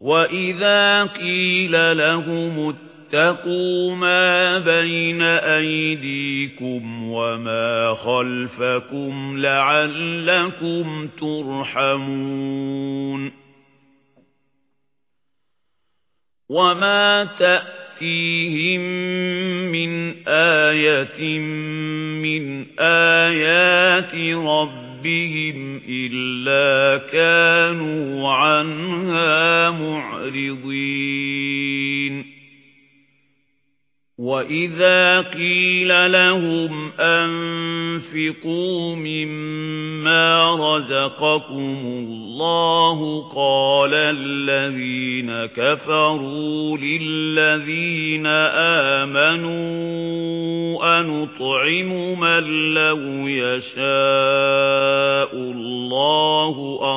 وَإِذَا قِيلَ لَهُمُ اتَّقُوا مَا بَيْنَ أَيْدِيكُمْ وَمَا خَلْفَكُمْ لَعَلَّكُمْ تُرْحَمُونَ وَمَا تَأْتِيهِمْ مِنْ آيَةٍ مِنْ آيَاتِ رَبِّهِمْ إِلَّا كَانُوا عَنْهَا مُعْرِضِينَ. وَإِذَا قِيلَ لَهُمْ أَنفِقُوا مِمَّا رَزَقَكُمُ اللَّهُ قَالَ الَّذِينَ كَفَرُوا لِلَّذِينَ آمَنُوا أَنُطْعِمُ مَن لَّوْ يَشَاءُ.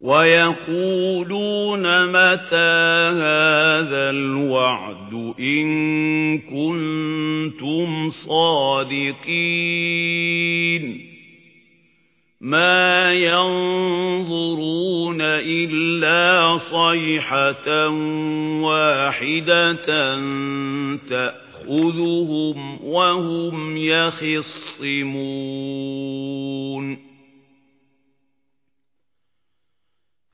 وَيَقُولُونَ مَتَى هَذَا الْوَعْدُ إِن كُنتُمْ صَادِقِينَ مَا يَنظُرُونَ إِلَّا صَيْحَةً وَاحِدَةً تَأْخُذُهُمْ وَهُمْ يَخِصِّمُونَ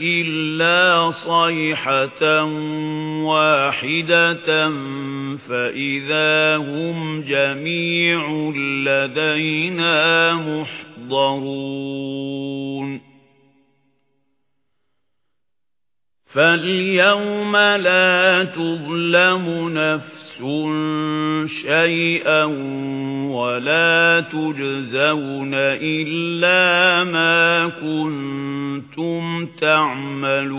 إِلَّا صَيْحَةً وَاحِدَةً فَإِذَا هُمْ جَمِيعٌ لَدَيْنَا مُحْضَرُونَ فَالْيَوْمَ لَا تُظْلَمُ نَفْسٌ شَيْئًا وَلَا تُجْزَوْنَ إِلَّا مَا كُنتُمْ تَعْمَلُونَ